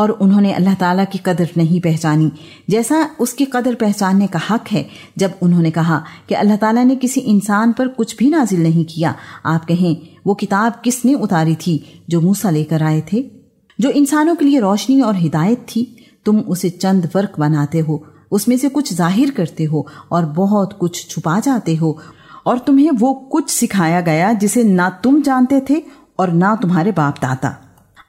और उन्होंने अल्लाह ताला की कदर नहीं पहचानी। जैसा उसकी कदर पहचानने का हक है, जब उन्होंने कहा कि अल्लाह ताला ने किसी इंसान पर कुछ भी नाजिल नहीं किया, आप कहें, वो किताब किसने उतारी थी जो मूसा लेकर आए थे? जो इंसानों के लिए रोशनी और हिदायत थी, तुम उसे चंद वर्क बनाते हो, उसमें से कुछ ज़ाहिर करते हो और बहुत कुछ छुपा जाते हो, और तुम्हें वो कुछ सिखाया गया जिसे ना तुम जानते थे और ना तुम्हारे बाप दादा